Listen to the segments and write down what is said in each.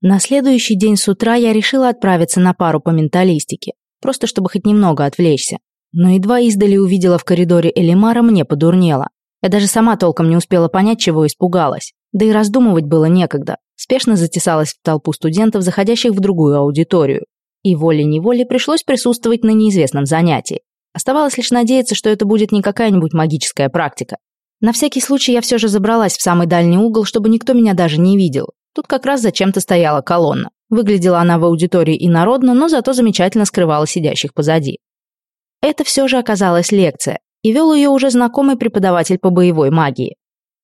На следующий день с утра я решила отправиться на пару по менталистике, просто чтобы хоть немного отвлечься. Но едва издали увидела в коридоре Элимара, мне подурнело. Я даже сама толком не успела понять, чего испугалась. Да и раздумывать было некогда. Спешно затесалась в толпу студентов, заходящих в другую аудиторию. И волей-неволей пришлось присутствовать на неизвестном занятии. Оставалось лишь надеяться, что это будет не какая-нибудь магическая практика. На всякий случай я все же забралась в самый дальний угол, чтобы никто меня даже не видел. Тут как раз зачем-то стояла колонна. Выглядела она в аудитории инородно, но зато замечательно скрывала сидящих позади. Это все же оказалась лекция, и вел ее уже знакомый преподаватель по боевой магии.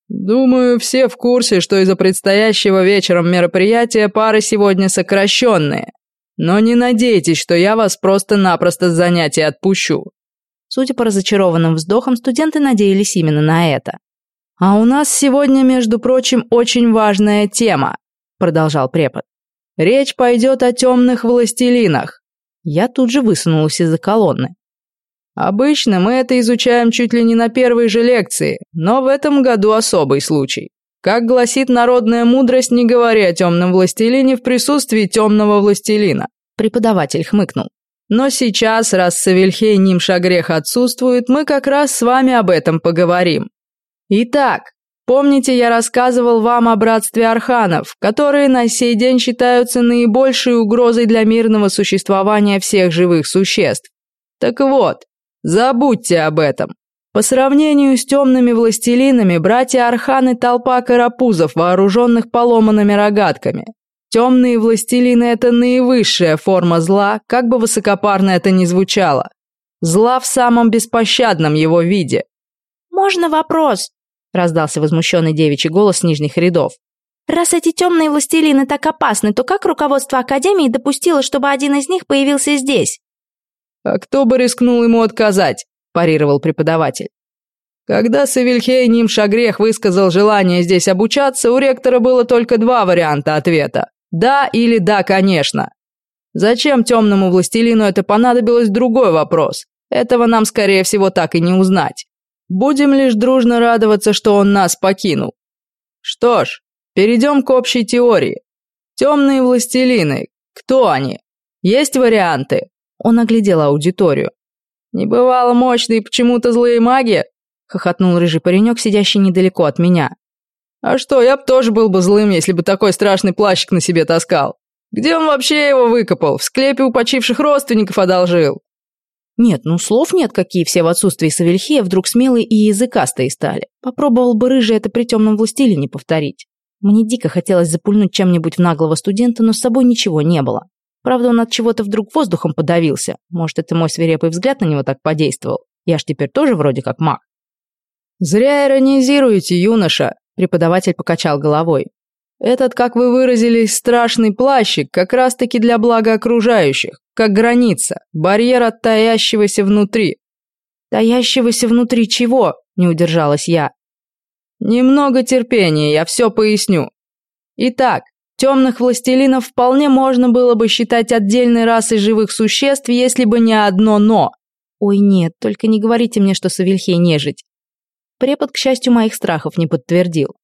«Думаю, все в курсе, что из-за предстоящего вечером мероприятия пары сегодня сокращенные. Но не надейтесь, что я вас просто-напросто с занятий отпущу». Судя по разочарованным вздохам, студенты надеялись именно на это. «А у нас сегодня, между прочим, очень важная тема», продолжал препод. «Речь пойдет о темных властелинах». Я тут же высунулась из-за колонны. Обычно мы это изучаем чуть ли не на первой же лекции, но в этом году особый случай. Как гласит народная мудрость, не говори о темном властелине в присутствии темного властелина. Преподаватель хмыкнул. Но сейчас, раз Савельхей Нимшагрех отсутствует, мы как раз с вами об этом поговорим. Итак, помните, я рассказывал вам о братстве арханов, которые на сей день считаются наибольшей угрозой для мирного существования всех живых существ. Так вот, Забудьте об этом. По сравнению с темными властелинами, братья Арханы – толпа карапузов, вооруженных поломанными рогатками. Темные властелины – это наивысшая форма зла, как бы высокопарно это ни звучало. Зла в самом беспощадном его виде. «Можно вопрос?» – раздался возмущенный девичий голос с нижних рядов. «Раз эти темные властелины так опасны, то как руководство Академии допустило, чтобы один из них появился здесь?» «А кто бы рискнул ему отказать?» – парировал преподаватель. Когда Савельхей Нимшагрех высказал желание здесь обучаться, у ректора было только два варианта ответа. «Да» или «да, конечно». Зачем темному властелину это понадобилось – другой вопрос. Этого нам, скорее всего, так и не узнать. Будем лишь дружно радоваться, что он нас покинул. Что ж, перейдем к общей теории. Темные властелины. Кто они? Есть варианты? Он оглядел аудиторию. «Не бывало мощные почему-то злые маги?» — хохотнул рыжий паренек, сидящий недалеко от меня. «А что, я б тоже был бы злым, если бы такой страшный плащик на себе таскал. Где он вообще его выкопал? В склепе у почивших родственников одолжил?» Нет, ну слов нет, какие все в отсутствии Савельхея вдруг смелые и языкастые стали. Попробовал бы рыжий это при темном властелине повторить. Мне дико хотелось запульнуть чем-нибудь в наглого студента, но с собой ничего не было. Правда, он от чего-то вдруг воздухом подавился. Может, это мой свирепый взгляд на него так подействовал. Я ж теперь тоже вроде как маг. «Зря иронизируете, юноша», — преподаватель покачал головой. «Этот, как вы выразились, страшный плащик как раз-таки для блага окружающих, как граница, барьер от таящегося внутри». «Таящегося внутри чего?» — не удержалась я. «Немного терпения, я все поясню. Итак, Темных властелинов вполне можно было бы считать отдельной расой живых существ, если бы не одно «но». Ой, нет, только не говорите мне, что Савельхей нежить. Препод, к счастью, моих страхов не подтвердил.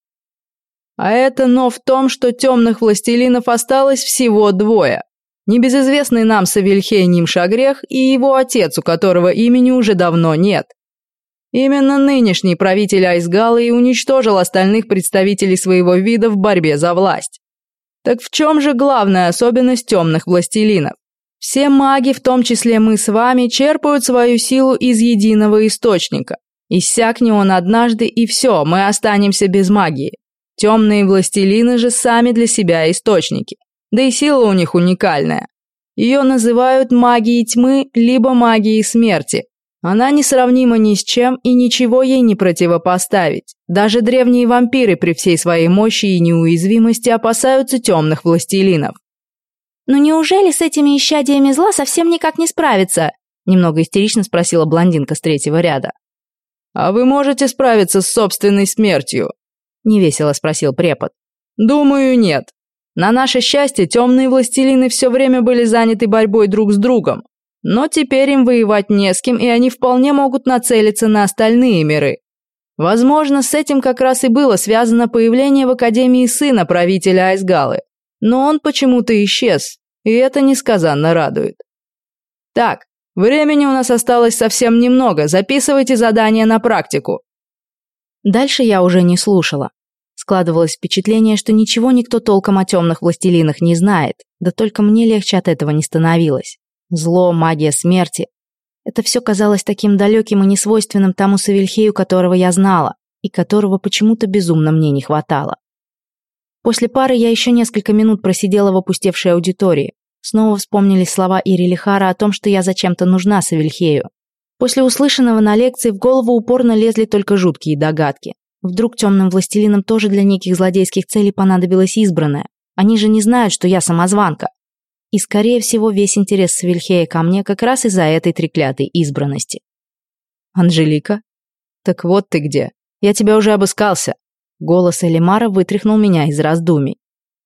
А это «но» в том, что темных властелинов осталось всего двое. Небезызвестный нам Савельхей Нимшагрех и его отец, у которого имени уже давно нет. Именно нынешний правитель Айсгала и уничтожил остальных представителей своего вида в борьбе за власть. Так в чем же главная особенность темных властелинов? Все маги, в том числе мы с вами, черпают свою силу из единого источника. Иссякни он однажды, и все, мы останемся без магии. Темные властелины же сами для себя источники. Да и сила у них уникальная. Ее называют магией тьмы, либо магией смерти. Она несравнима ни с чем и ничего ей не противопоставить. Даже древние вампиры при всей своей мощи и неуязвимости опасаются темных властелинов. «Но неужели с этими исчадиями зла совсем никак не справиться?» Немного истерично спросила блондинка с третьего ряда. «А вы можете справиться с собственной смертью?» Невесело спросил препод. «Думаю, нет. На наше счастье, темные властелины все время были заняты борьбой друг с другом. Но теперь им воевать не с кем, и они вполне могут нацелиться на остальные миры. Возможно, с этим как раз и было связано появление в Академии сына правителя Айсгалы. но он почему-то исчез, и это несказанно радует. Так, времени у нас осталось совсем немного, записывайте задание на практику. Дальше я уже не слушала. Складывалось впечатление, что ничего никто толком о темных властелинах не знает, да только мне легче от этого не становилось. Зло, магия смерти. Это все казалось таким далеким и несвойственным тому Савельхею, которого я знала, и которого почему-то безумно мне не хватало. После пары я еще несколько минут просидела в опустевшей аудитории. Снова вспомнились слова Ири Лихара о том, что я зачем-то нужна Савельхею. После услышанного на лекции в голову упорно лезли только жуткие догадки. Вдруг темным властелинам тоже для неких злодейских целей понадобилась избранная. Они же не знают, что я самозванка. И, скорее всего, весь интерес Савельхея ко мне как раз из-за этой треклятой избранности. «Анжелика? Так вот ты где. Я тебя уже обыскался». Голос Элимара вытряхнул меня из раздумий.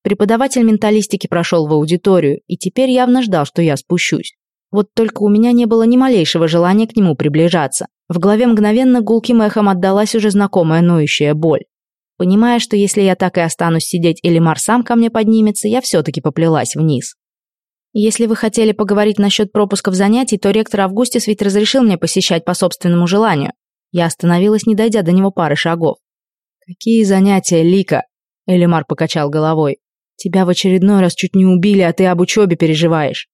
Преподаватель менталистики прошел в аудиторию и теперь явно ждал, что я спущусь. Вот только у меня не было ни малейшего желания к нему приближаться. В голове мгновенно гулким эхом отдалась уже знакомая ноющая боль. Понимая, что если я так и останусь сидеть или Мар сам ко мне поднимется, я все-таки поплелась вниз. Если вы хотели поговорить насчет пропусков занятий, то ректор Августис ведь разрешил мне посещать по собственному желанию. Я остановилась, не дойдя до него пары шагов. «Какие занятия, Лика?» Элимар покачал головой. «Тебя в очередной раз чуть не убили, а ты об учебе переживаешь».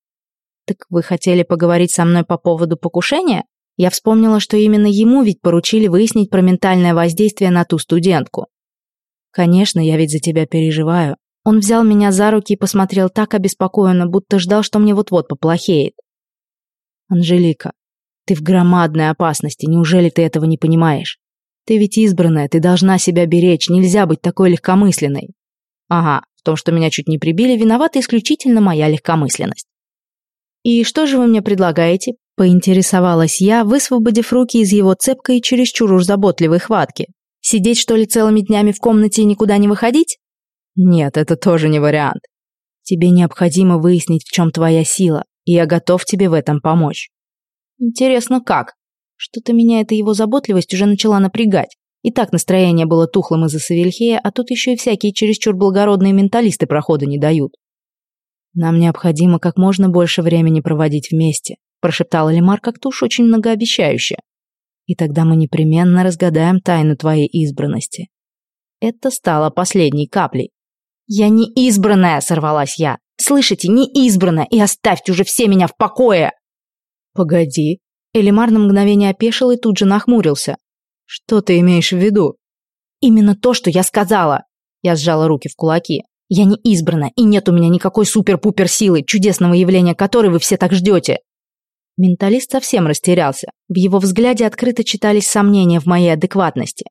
«Так вы хотели поговорить со мной по поводу покушения?» Я вспомнила, что именно ему ведь поручили выяснить про ментальное воздействие на ту студентку. «Конечно, я ведь за тебя переживаю». Он взял меня за руки и посмотрел так обеспокоенно, будто ждал, что мне вот-вот поплохеет. «Анжелика, ты в громадной опасности, неужели ты этого не понимаешь? Ты ведь избранная, ты должна себя беречь, нельзя быть такой легкомысленной». «Ага, в том, что меня чуть не прибили, виновата исключительно моя легкомысленность». «И что же вы мне предлагаете?» Поинтересовалась я, высвободив руки из его цепкой и чересчур уж заботливой хватки. Сидеть, что ли, целыми днями в комнате и никуда не выходить? Нет, это тоже не вариант. Тебе необходимо выяснить, в чем твоя сила, и я готов тебе в этом помочь. Интересно, как? Что-то меня эта его заботливость уже начала напрягать. И так настроение было тухлым из-за Савельхея, а тут еще и всякие чересчур благородные менталисты прохода не дают. Нам необходимо как можно больше времени проводить вместе прошептал Элимар как-то уж очень многообещающе. И тогда мы непременно разгадаем тайну твоей избранности. Это стало последней каплей. «Я не избранная!» — сорвалась я. «Слышите, не избранная! И оставьте уже все меня в покое!» «Погоди!» Элимар на мгновение опешил и тут же нахмурился. «Что ты имеешь в виду?» «Именно то, что я сказала!» Я сжала руки в кулаки. «Я не избрана, и нет у меня никакой супер-пупер силы, чудесного явления которой вы все так ждете!» Менталист совсем растерялся. В его взгляде открыто читались сомнения в моей адекватности.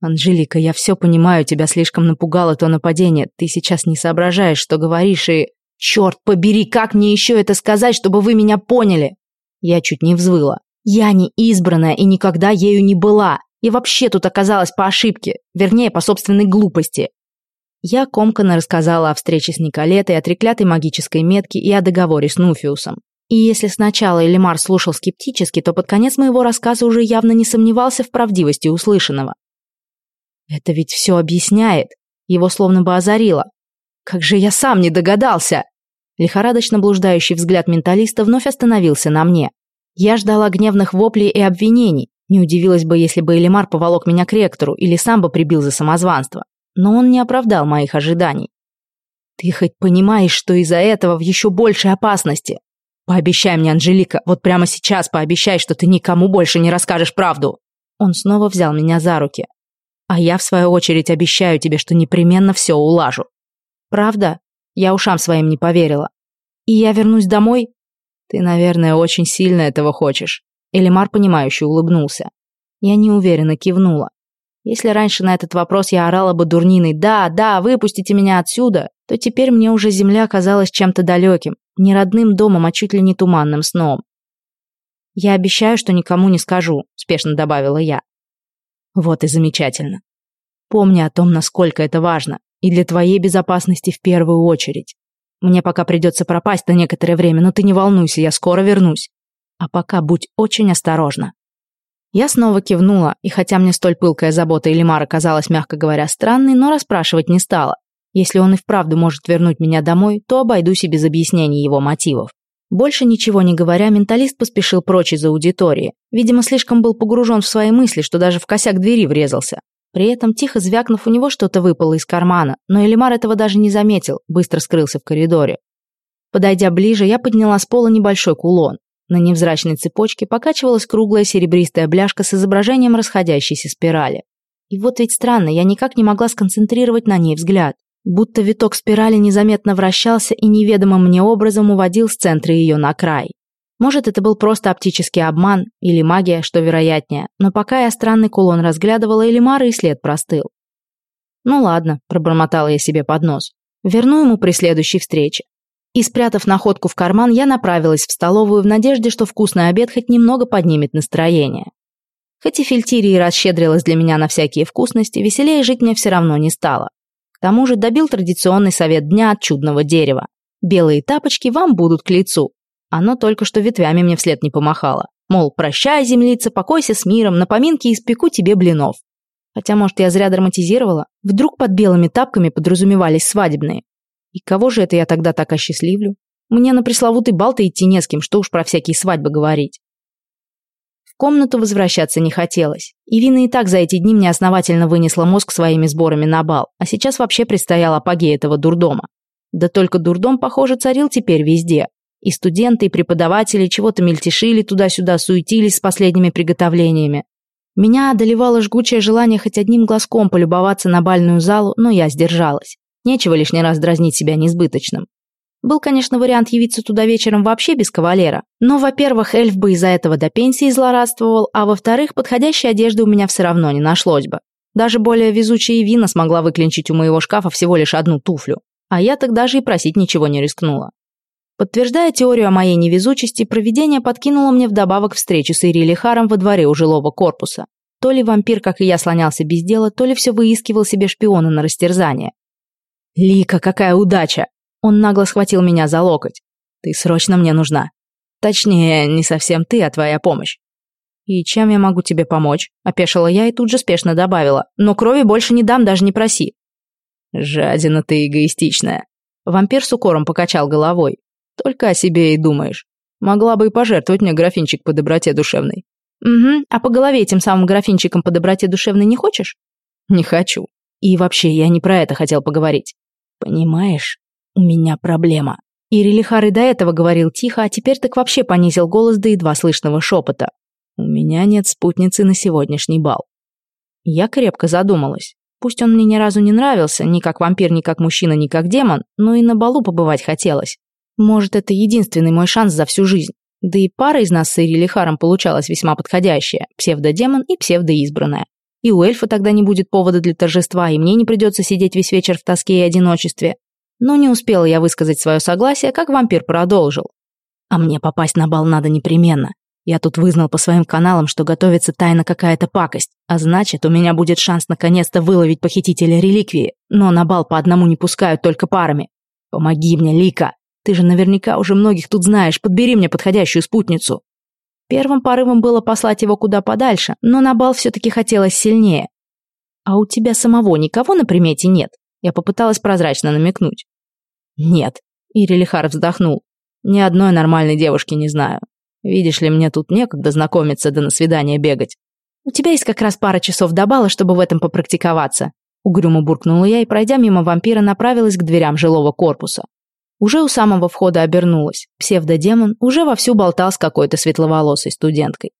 «Анжелика, я все понимаю, тебя слишком напугало то нападение. Ты сейчас не соображаешь, что говоришь, и...» «Черт побери, как мне еще это сказать, чтобы вы меня поняли?» Я чуть не взвыла. «Я не избранная и никогда ею не была. И вообще тут оказалась по ошибке, вернее, по собственной глупости». Я комканно рассказала о встрече с Николетой, о треклятой магической метке и о договоре с Нуфиусом. И если сначала Элимар слушал скептически, то под конец моего рассказа уже явно не сомневался в правдивости услышанного. Это ведь все объясняет. Его словно бы озарило. Как же я сам не догадался! Лихорадочно блуждающий взгляд менталиста вновь остановился на мне. Я ждала гневных воплей и обвинений. Не удивилась бы, если бы Элимар поволок меня к ректору или сам бы прибил за самозванство. Но он не оправдал моих ожиданий. Ты хоть понимаешь, что из-за этого в еще большей опасности? Пообещай мне, Анжелика, вот прямо сейчас пообещай, что ты никому больше не расскажешь правду. Он снова взял меня за руки. А я, в свою очередь, обещаю тебе, что непременно все улажу. Правда? Я ушам своим не поверила. И я вернусь домой? Ты, наверное, очень сильно этого хочешь. Элимар, понимающе улыбнулся. Я неуверенно кивнула. Если раньше на этот вопрос я орала бы дурниной «Да, да, выпустите меня отсюда», то теперь мне уже земля казалась чем-то далеким, не родным домом, а чуть ли не туманным сном. «Я обещаю, что никому не скажу», — спешно добавила я. «Вот и замечательно. Помни о том, насколько это важно, и для твоей безопасности в первую очередь. Мне пока придется пропасть на некоторое время, но ты не волнуйся, я скоро вернусь. А пока будь очень осторожна». Я снова кивнула, и хотя мне столь пылкая забота Элимара казалась, мягко говоря, странной, но расспрашивать не стала. Если он и вправду может вернуть меня домой, то обойдусь и без объяснений его мотивов. Больше ничего не говоря, менталист поспешил прочь из аудитории. Видимо, слишком был погружен в свои мысли, что даже в косяк двери врезался. При этом, тихо звякнув, у него что-то выпало из кармана, но Элимар этого даже не заметил, быстро скрылся в коридоре. Подойдя ближе, я подняла с пола небольшой кулон. На невзрачной цепочке покачивалась круглая серебристая бляшка с изображением расходящейся спирали. И вот ведь странно, я никак не могла сконцентрировать на ней взгляд будто виток спирали незаметно вращался и неведомым мне образом уводил с центра ее на край. Может, это был просто оптический обман или магия, что вероятнее, но пока я странный кулон разглядывала, Элимара и след простыл. «Ну ладно», — пробормотала я себе под нос. «Верну ему при следующей встрече». И, спрятав находку в карман, я направилась в столовую в надежде, что вкусный обед хоть немного поднимет настроение. Хоть и Фильтирии расщедрилась для меня на всякие вкусности, веселее жить мне все равно не стало. К тому же добил традиционный совет дня от чудного дерева. Белые тапочки вам будут к лицу. Оно только что ветвями мне вслед не помахало. Мол, прощай, землица, покойся с миром, на поминки испеку тебе блинов. Хотя, может, я зря драматизировала. Вдруг под белыми тапками подразумевались свадебные. И кого же это я тогда так осчастливлю? Мне на пресловутый бал-то идти не с кем, что уж про всякие свадьбы говорить комнату возвращаться не хотелось. Ирина и так за эти дни мне основательно вынесла мозг своими сборами на бал, а сейчас вообще предстоял апогей этого дурдома. Да только дурдом, похоже, царил теперь везде. И студенты, и преподаватели чего-то мельтешили туда-сюда, суетились с последними приготовлениями. Меня одолевало жгучее желание хоть одним глазком полюбоваться на бальную залу, но я сдержалась. Нечего лишний раз дразнить себя несбыточным. Был, конечно, вариант явиться туда вечером вообще без кавалера, но, во-первых, эльф бы из-за этого до пенсии злорадствовал, а во-вторых, подходящей одежды у меня все равно не нашлось бы. Даже более везучая Вина смогла выклинчить у моего шкафа всего лишь одну туфлю, а я так даже и просить ничего не рискнула. Подтверждая теорию о моей невезучести, провидение подкинуло мне вдобавок встречу с Ирили Харом во дворе у жилого корпуса. То ли вампир, как и я, слонялся без дела, то ли все выискивал себе шпиона на растерзание. «Лика, какая удача!» Он нагло схватил меня за локоть. «Ты срочно мне нужна. Точнее, не совсем ты, а твоя помощь». «И чем я могу тебе помочь?» – опешила я и тут же спешно добавила. «Но крови больше не дам, даже не проси». «Жадина ты эгоистичная». Вампир с укором покачал головой. «Только о себе и думаешь. Могла бы и пожертвовать мне графинчик по доброте душевной». «Угу, а по голове этим самым графинчиком по доброте душевной не хочешь?» «Не хочу. И вообще, я не про это хотел поговорить. Понимаешь, у меня проблема». Ирилихар и до этого говорил тихо, а теперь так вообще понизил голос до едва слышного шепота. «У меня нет спутницы на сегодняшний бал». Я крепко задумалась. Пусть он мне ни разу не нравился, ни как вампир, ни как мужчина, ни как демон, но и на балу побывать хотелось. Может, это единственный мой шанс за всю жизнь. Да и пара из нас с Ирилихаром получалась весьма подходящая – псевдодемон и псевдоизбранная. И у эльфа тогда не будет повода для торжества, и мне не придется сидеть весь вечер в тоске и одиночестве. Но не успела я высказать свое согласие, как вампир продолжил. А мне попасть на бал надо непременно. Я тут вызнал по своим каналам, что готовится тайно какая-то пакость, а значит, у меня будет шанс наконец-то выловить похитителя реликвии, но на бал по одному не пускают только парами. Помоги мне, Лика. Ты же наверняка уже многих тут знаешь, подбери мне подходящую спутницу. Первым порывом было послать его куда подальше, но на бал все-таки хотелось сильнее. А у тебя самого никого на примете нет? Я попыталась прозрачно намекнуть. «Нет», — Ирилихар вздохнул. «Ни одной нормальной девушки не знаю. Видишь ли, мне тут некогда знакомиться да на свидание бегать. У тебя есть как раз пара часов до бала, чтобы в этом попрактиковаться». Угрюмо буркнула я и, пройдя мимо вампира, направилась к дверям жилого корпуса. Уже у самого входа обернулась. Псевдодемон уже вовсю болтал с какой-то светловолосой студенткой.